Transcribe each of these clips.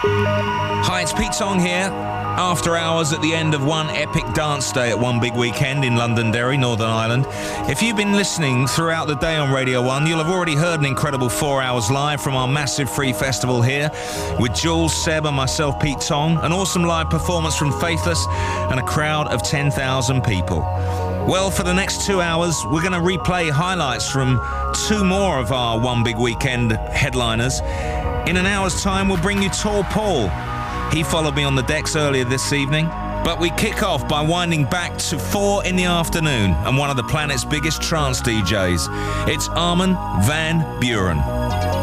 Hi, it's Pete Tong here. After hours at the end of one epic dance day at one big weekend in Londonderry, Northern Ireland. If you've been listening throughout the day on Radio 1, you'll have already heard an incredible four hours live from our massive free festival here with Jules, Seb, and myself, Pete Tong. An awesome live performance from Faithless and a crowd of 10,000 people. Well, for the next two hours, we're going to replay highlights from two more of our One Big Weekend headliners. In an hour's time, we'll bring you Tall Paul. He followed me on the decks earlier this evening. But we kick off by winding back to four in the afternoon and one of the planet's biggest trance DJs. It's Armin van Buuren.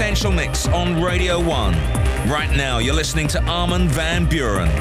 Essential Mix on Radio 1. Right now, you're listening to Armin van Buuren.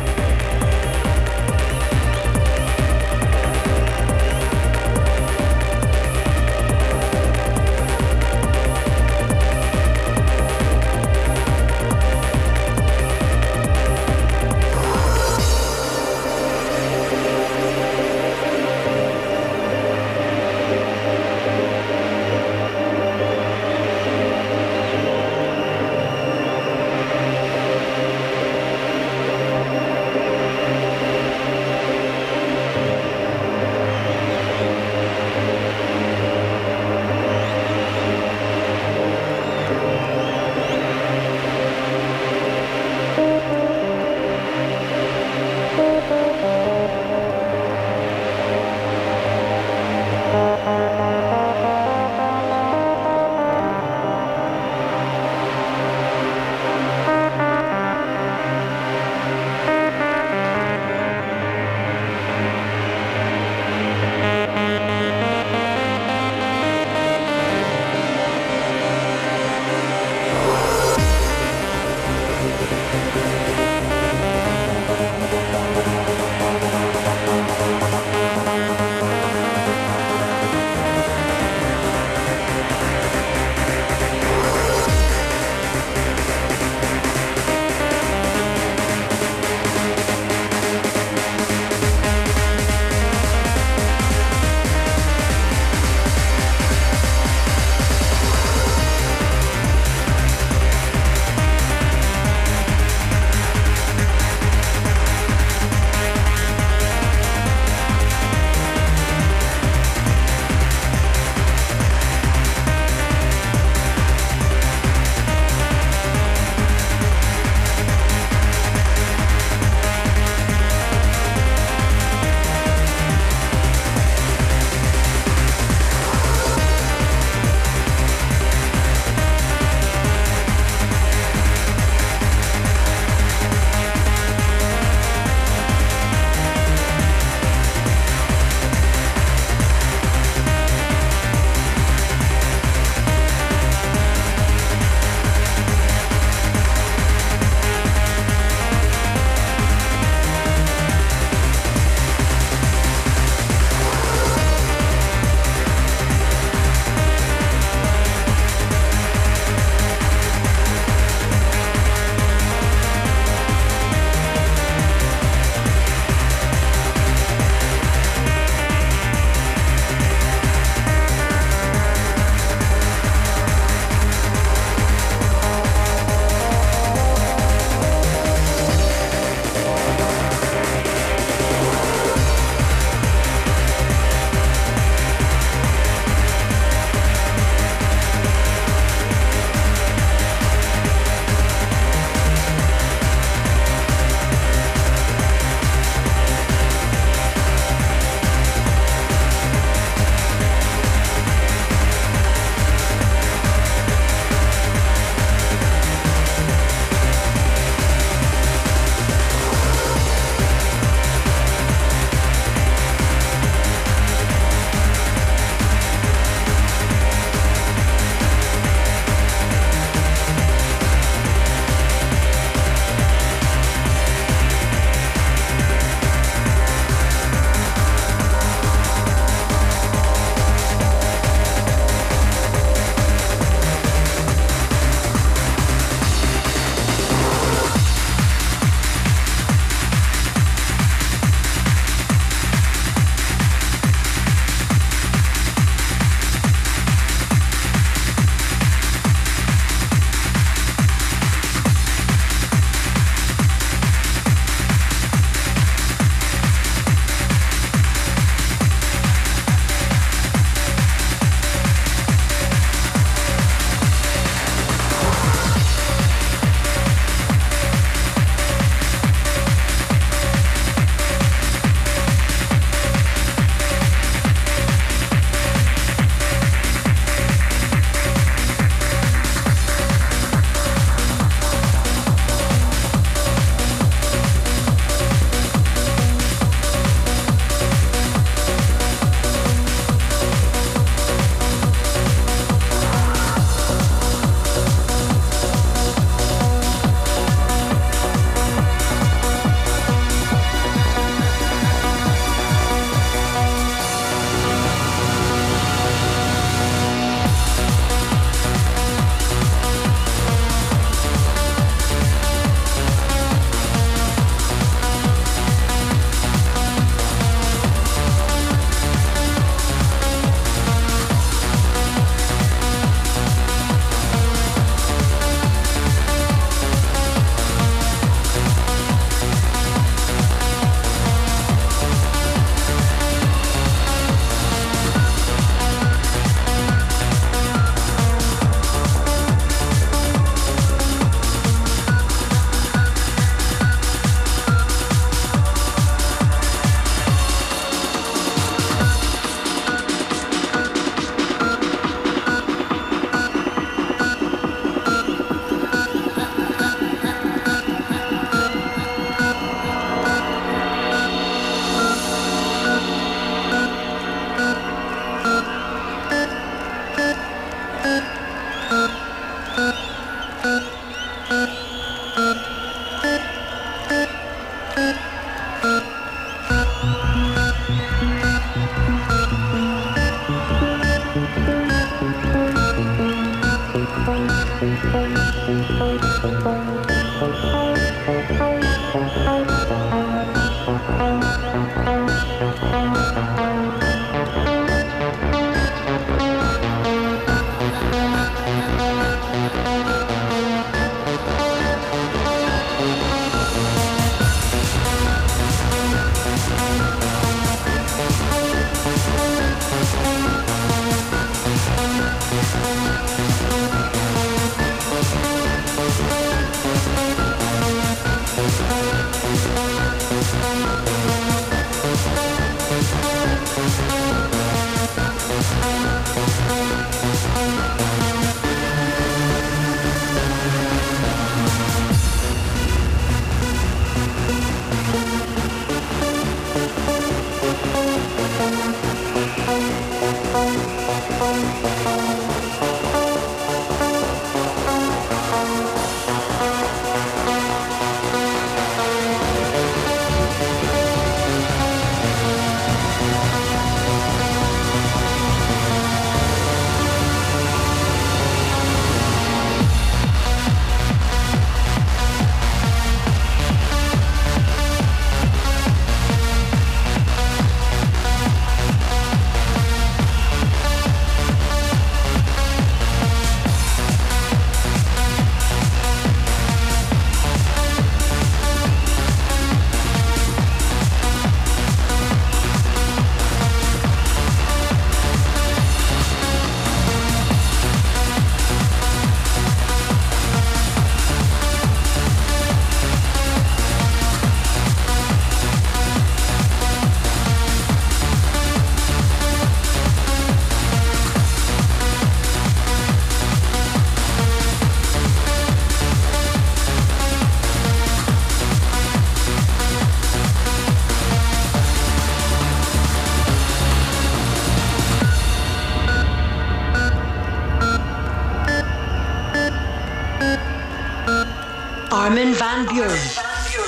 Van Buuren.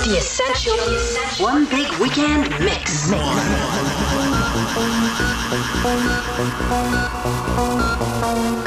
The Essential One Big Weekend Mix. Mix.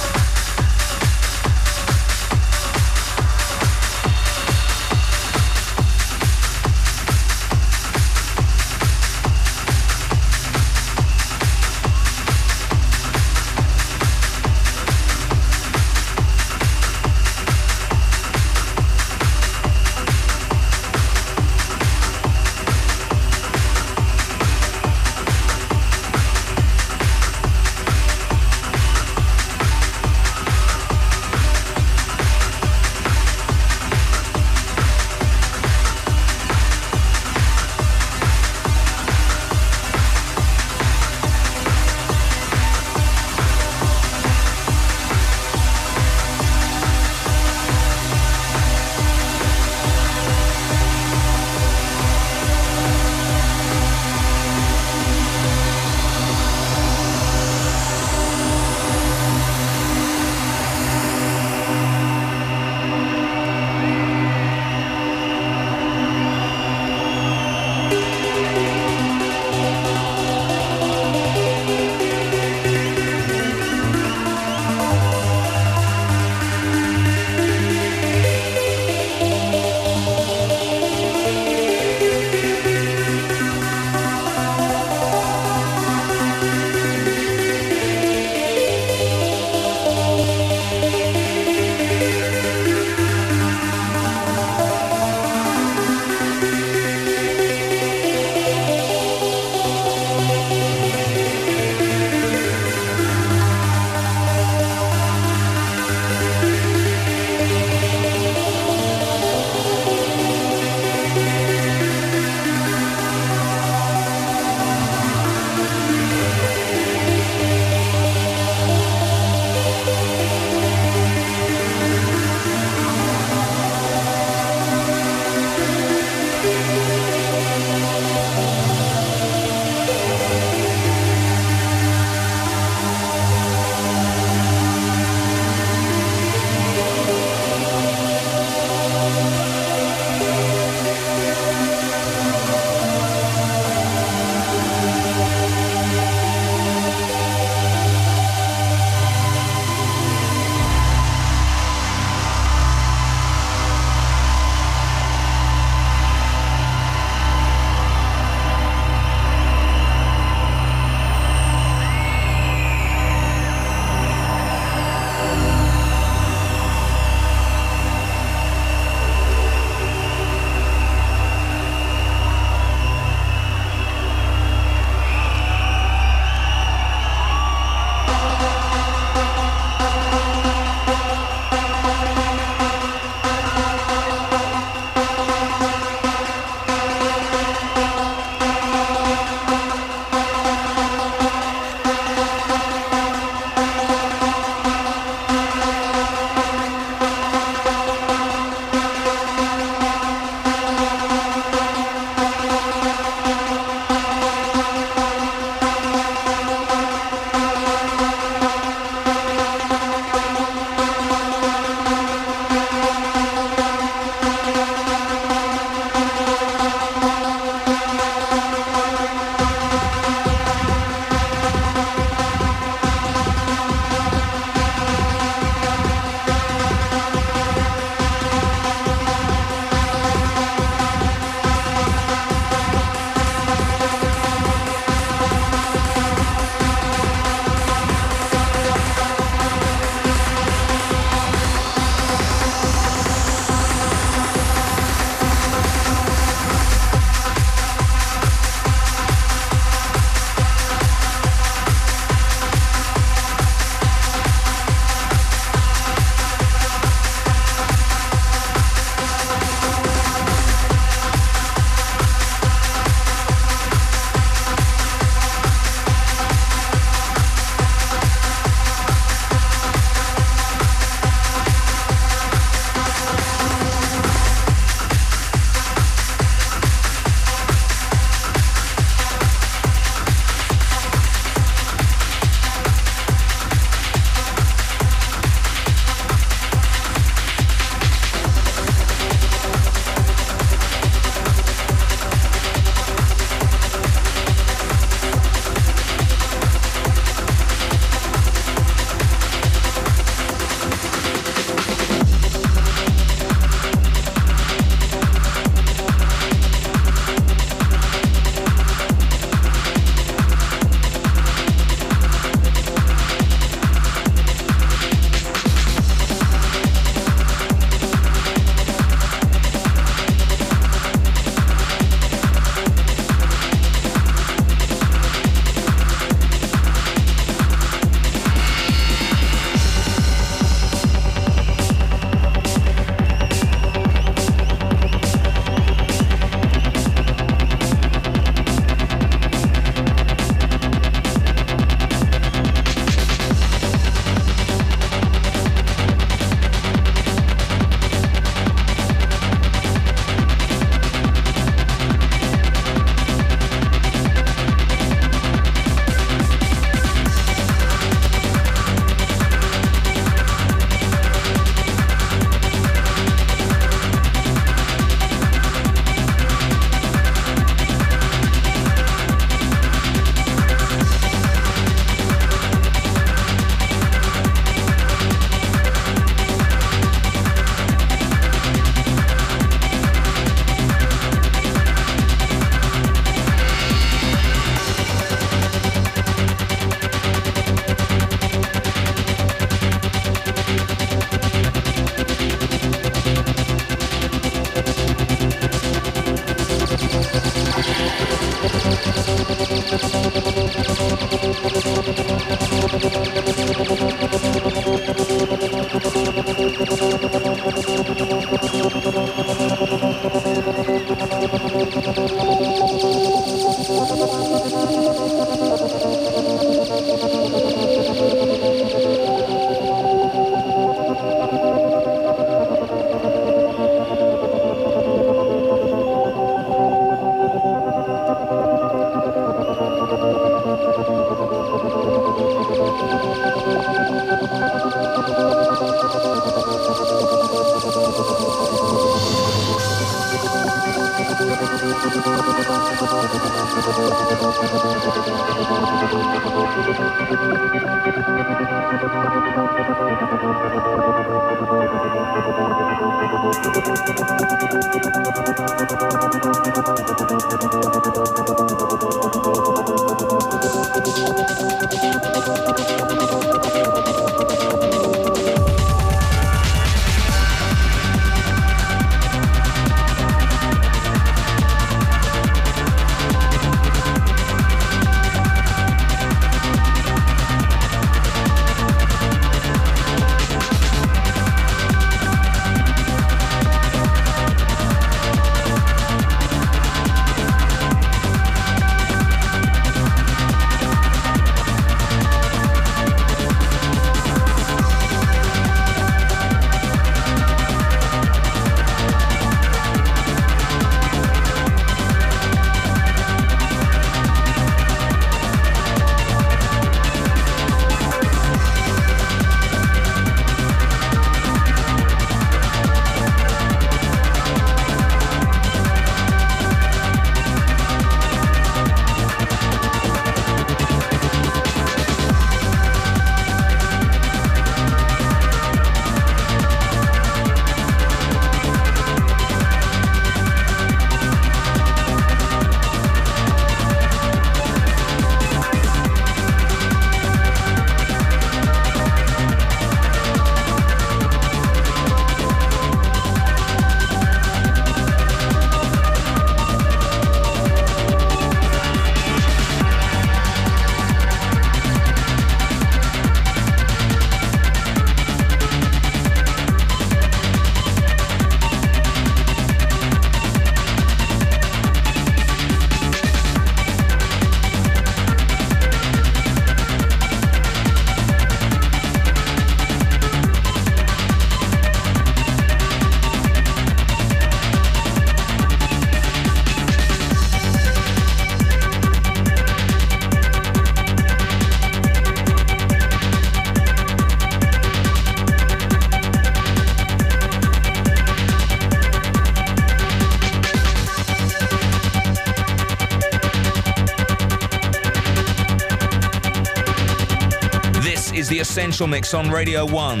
Essential Mix on Radio 1.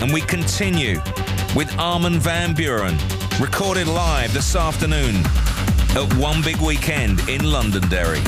And we continue with Armin van Buuren, recorded live this afternoon at One Big Weekend in Londonderry.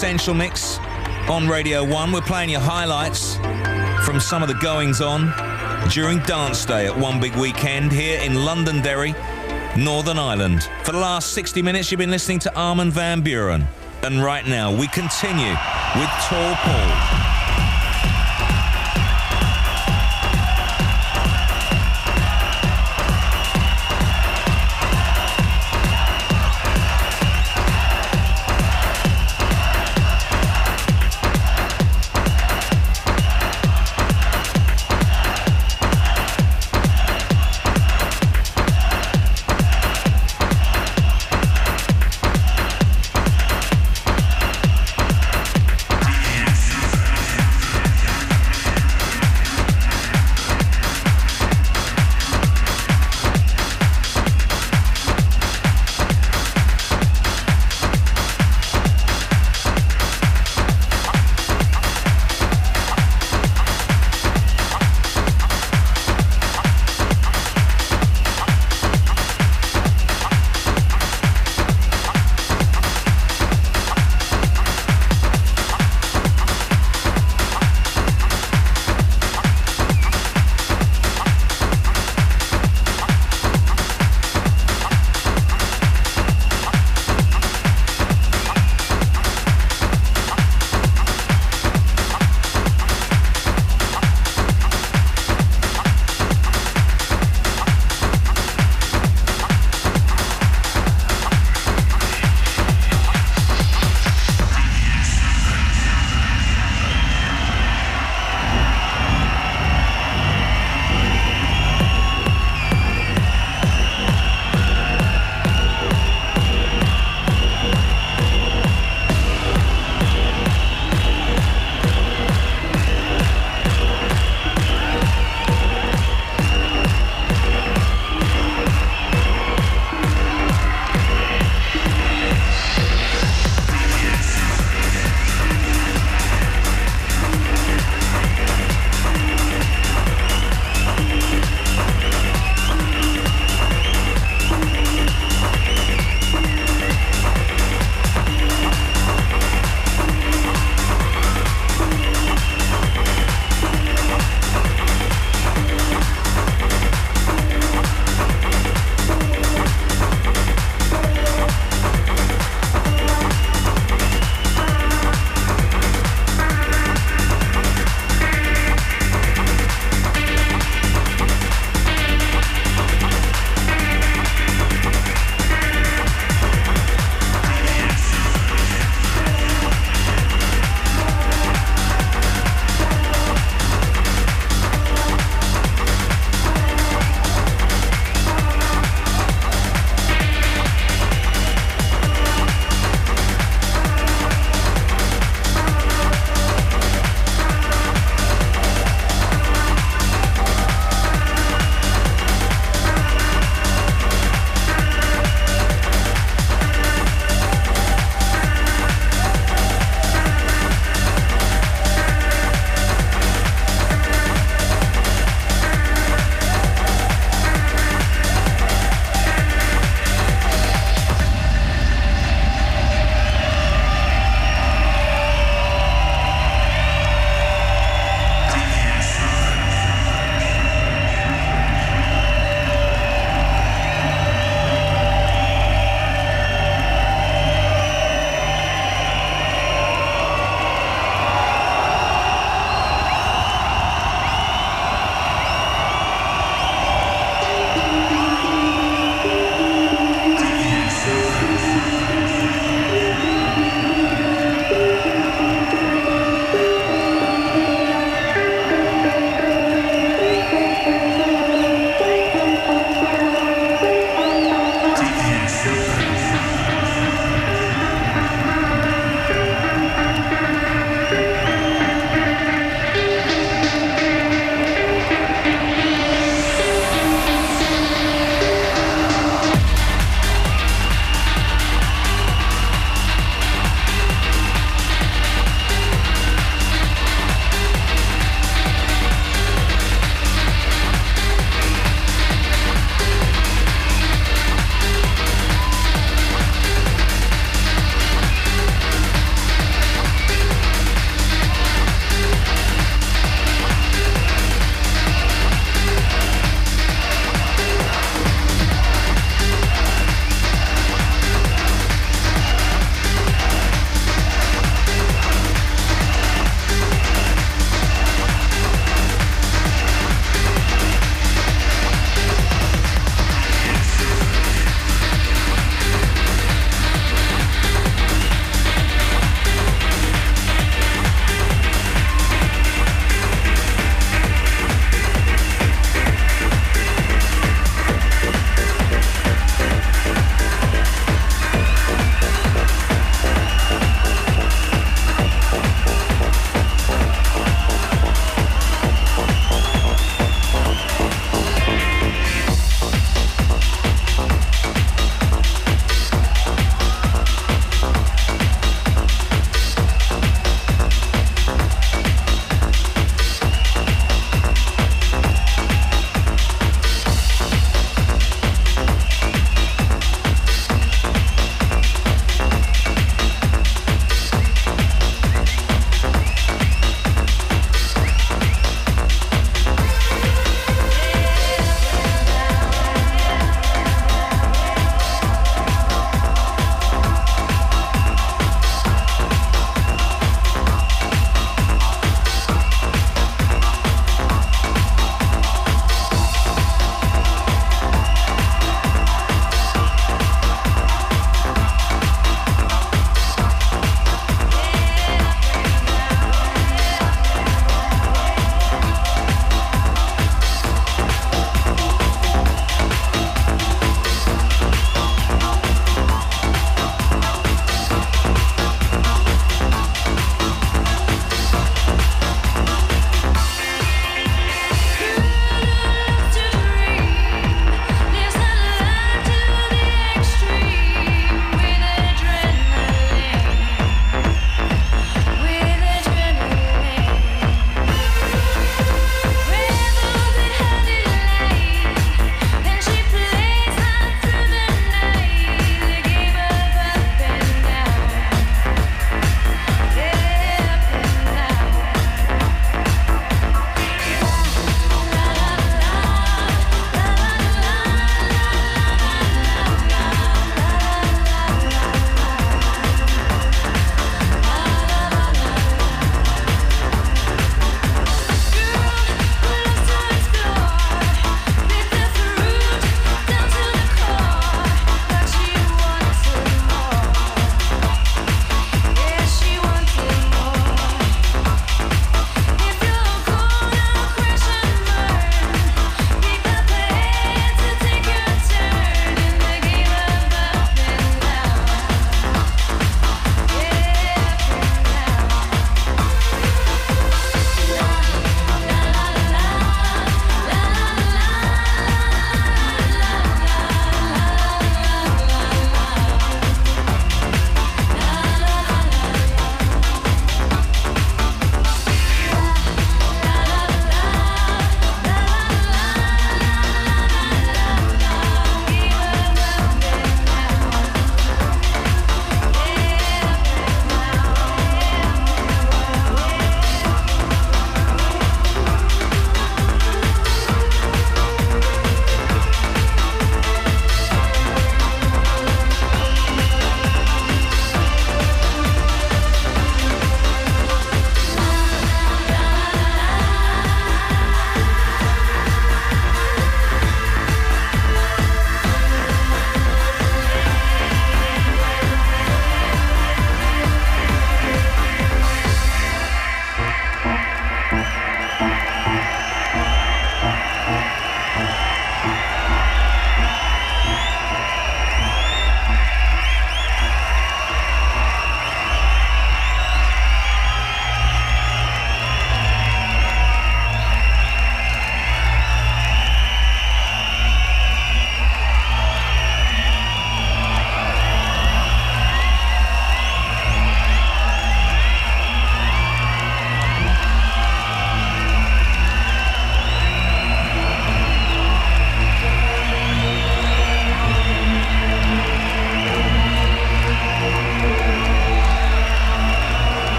Essential Mix on Radio 1. We're playing your highlights from some of the goings on during Dance Day at One Big Weekend here in Londonderry, Northern Ireland. For the last 60 minutes, you've been listening to Armin van Buuren. And right now, we continue with Tall Paul.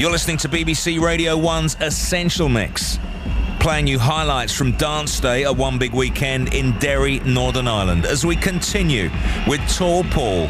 You're listening to BBC Radio 1's Essential Mix, playing you highlights from Dance Day at One Big Weekend in Derry, Northern Ireland, as we continue with Tall Paul.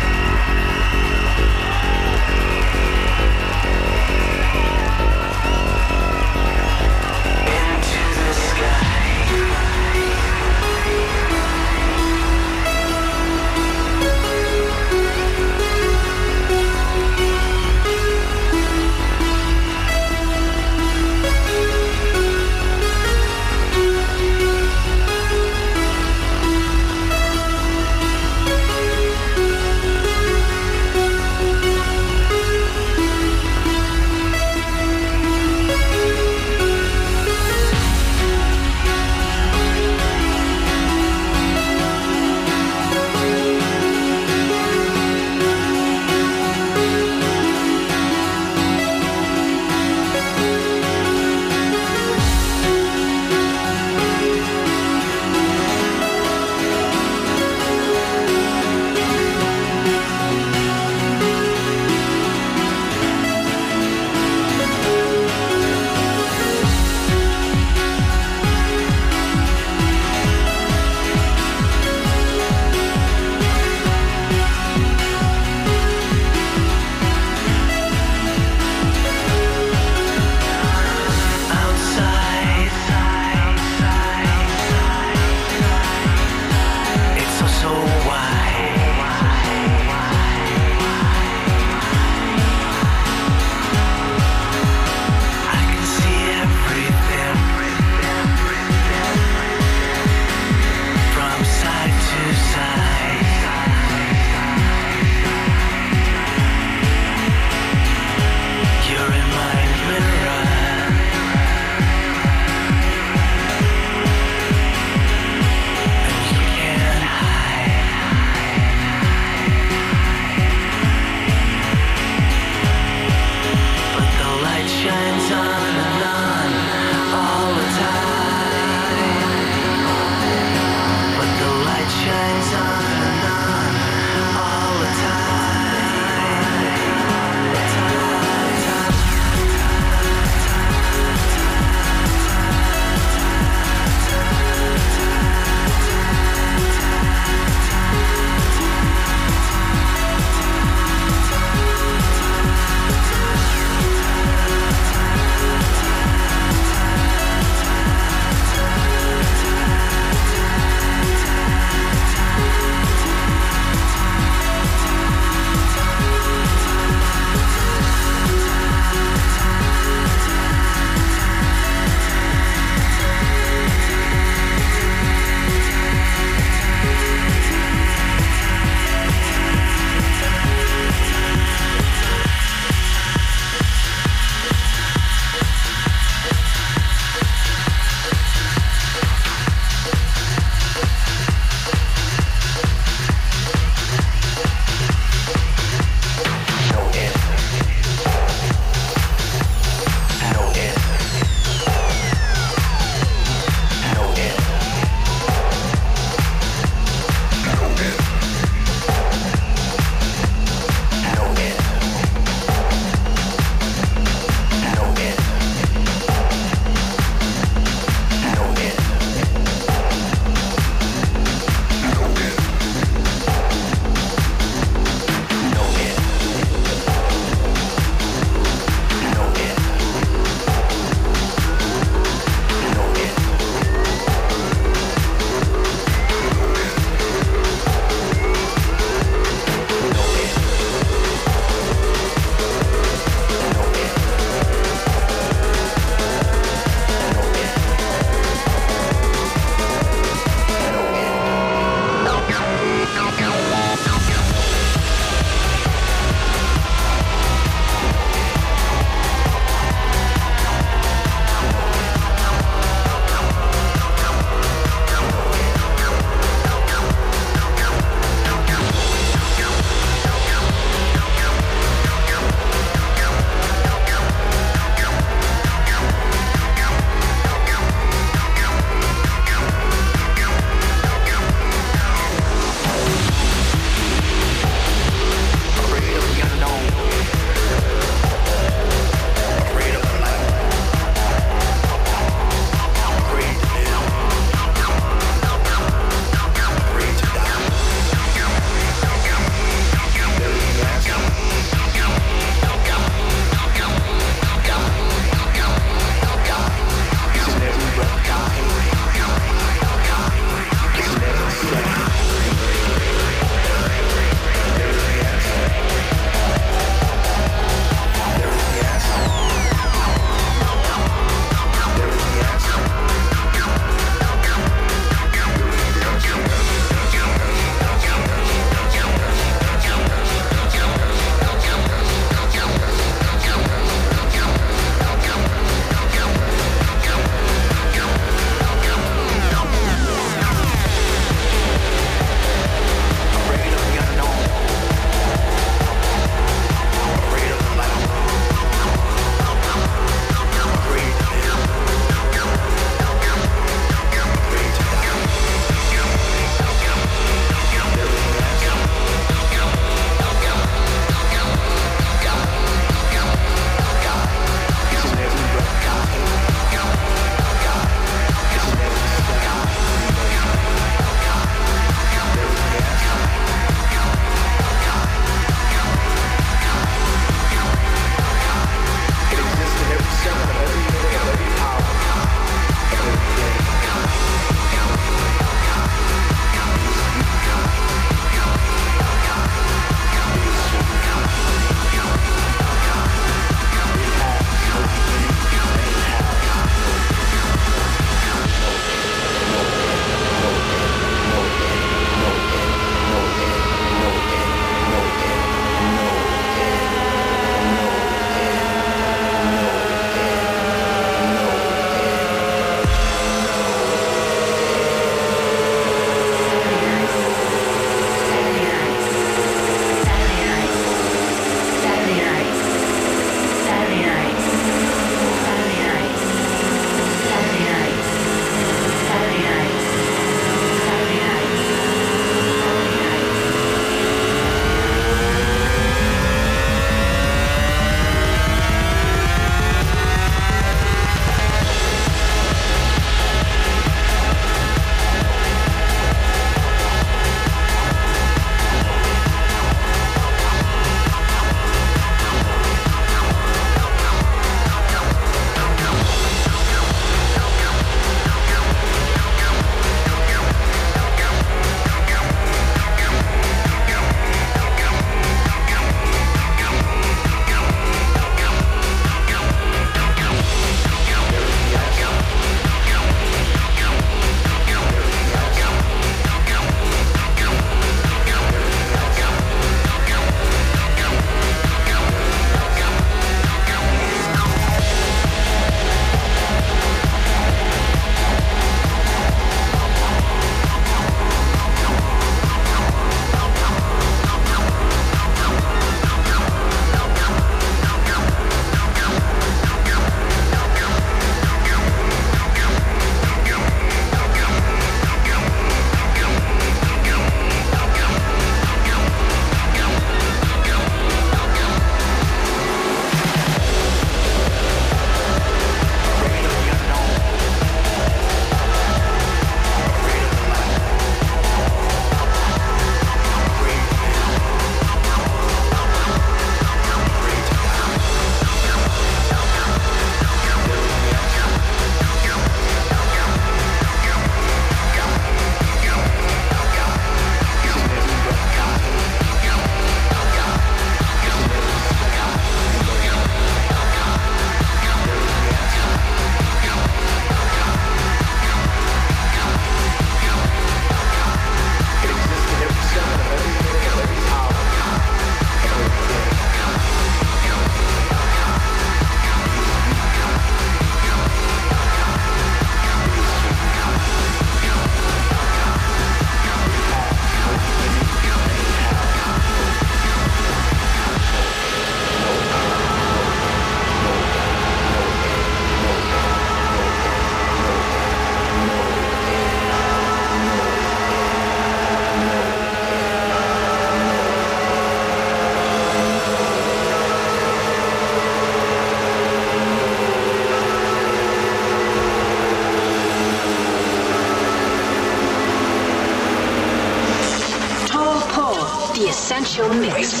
Show Mix.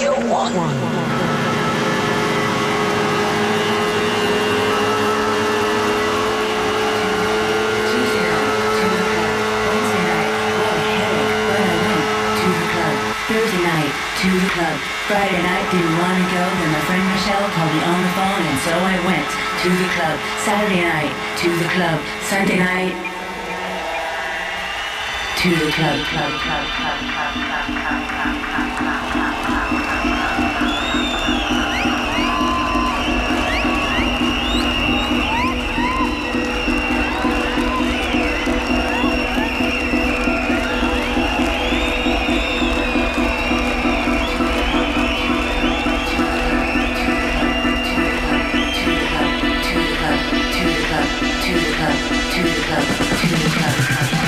to the club, club, club, club, club, club, club, club, club, club, club, club, To the club, to the club, to the club.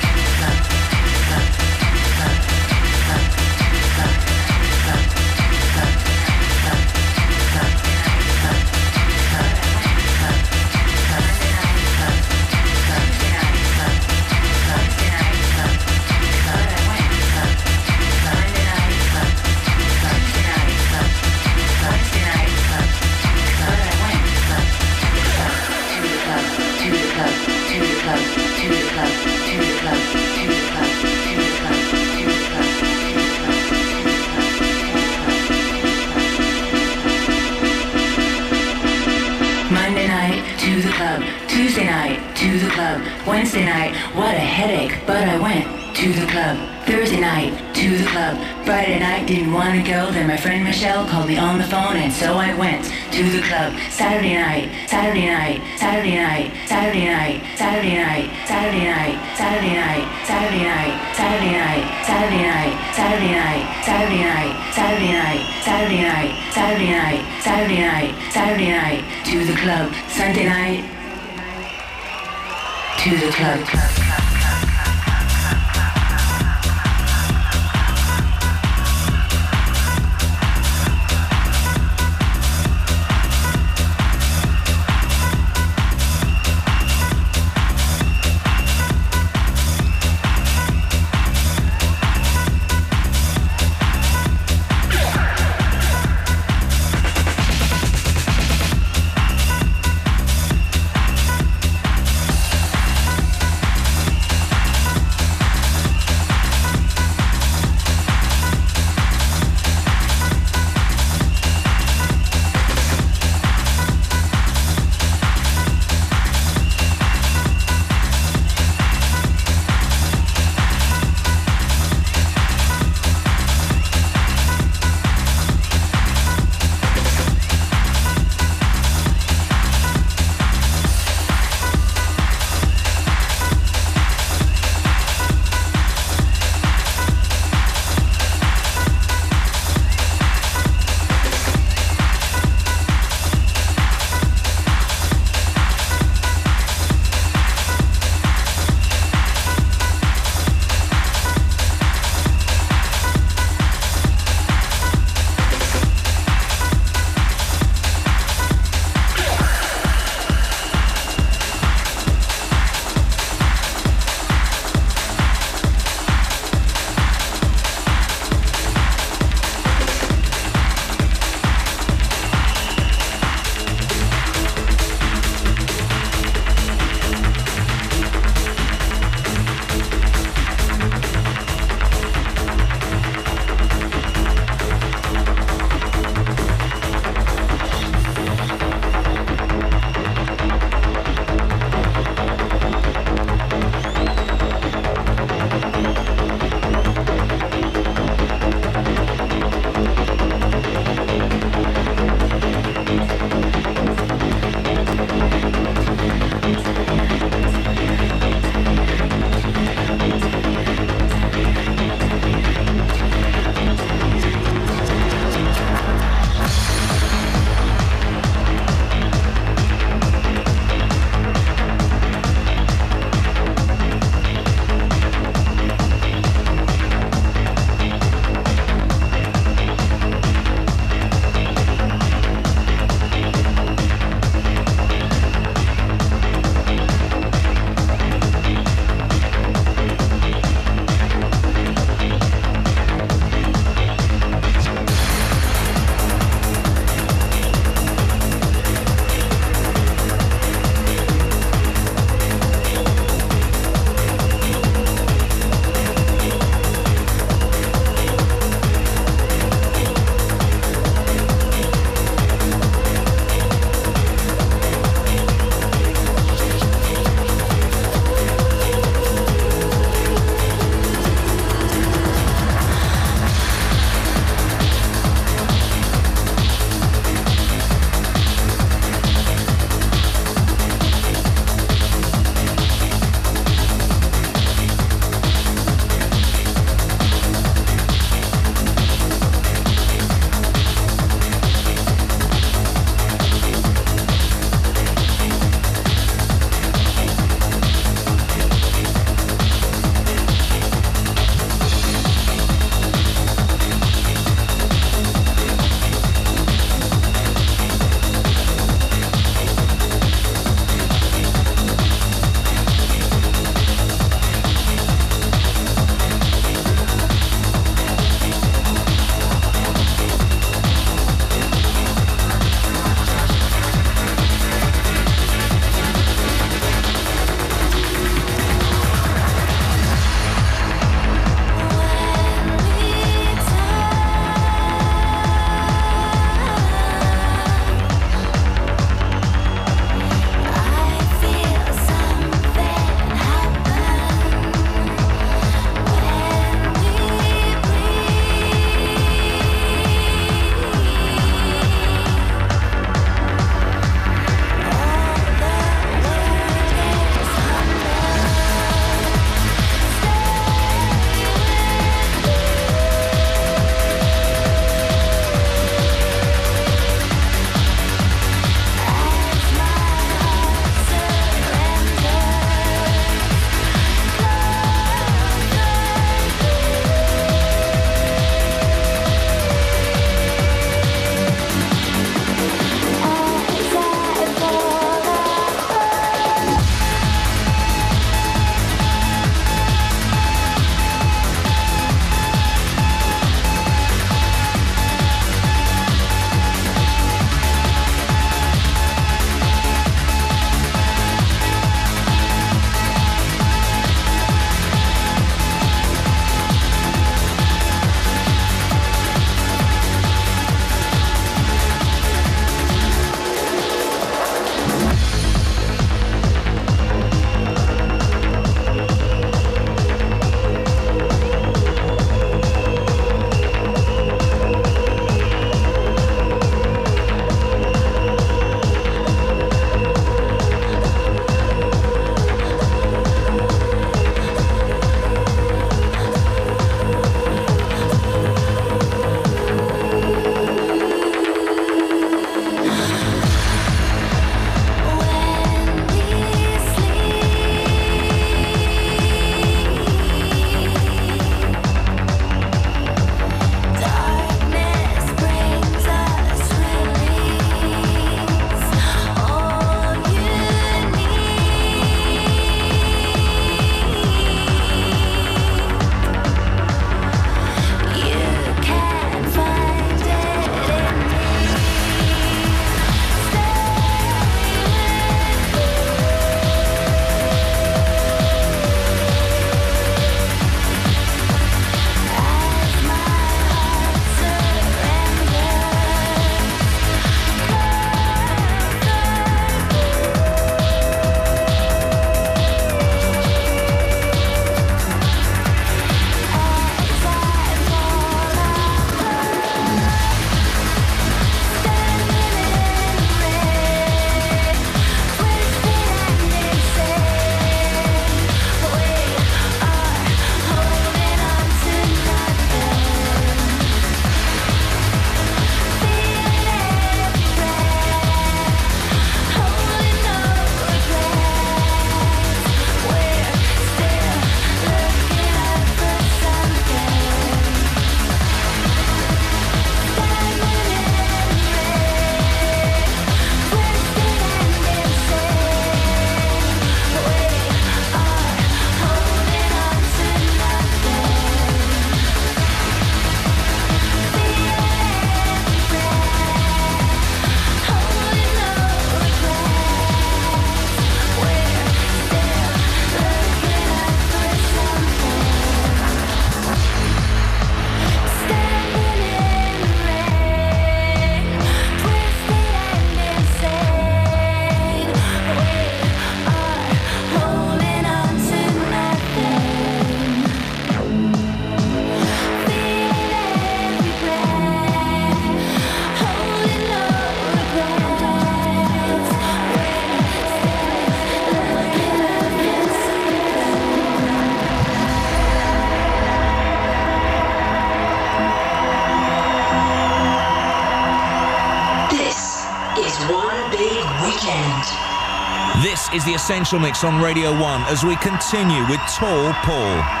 Essential Mix on Radio 1 as we continue with Tall Paul.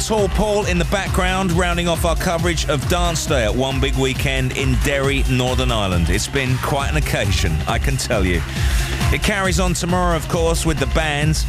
Tall Paul in the background, rounding off our coverage of Dance Day at One Big Weekend in Derry, Northern Ireland. It's been quite an occasion, I can tell you. It carries on tomorrow, of course, with the bands.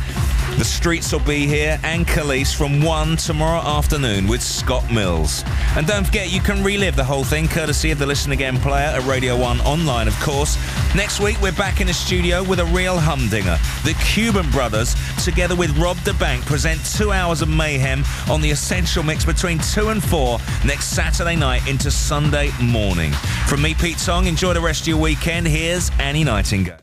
The Streets will be here and Kelis from 1 tomorrow afternoon with Scott Mills. And don't forget, you can relive the whole thing courtesy of the Listen Again player at Radio 1 online, of course. Next week, we're back in the studio with a real humdinger. The Cuban Brothers, together with Rob da Bank, present two hours of mayhem on the Essential Mix between 2 and 4 next Saturday night into Sunday morning. From me, Pete Tong, enjoy the rest of your weekend. Here's Annie Nightingale.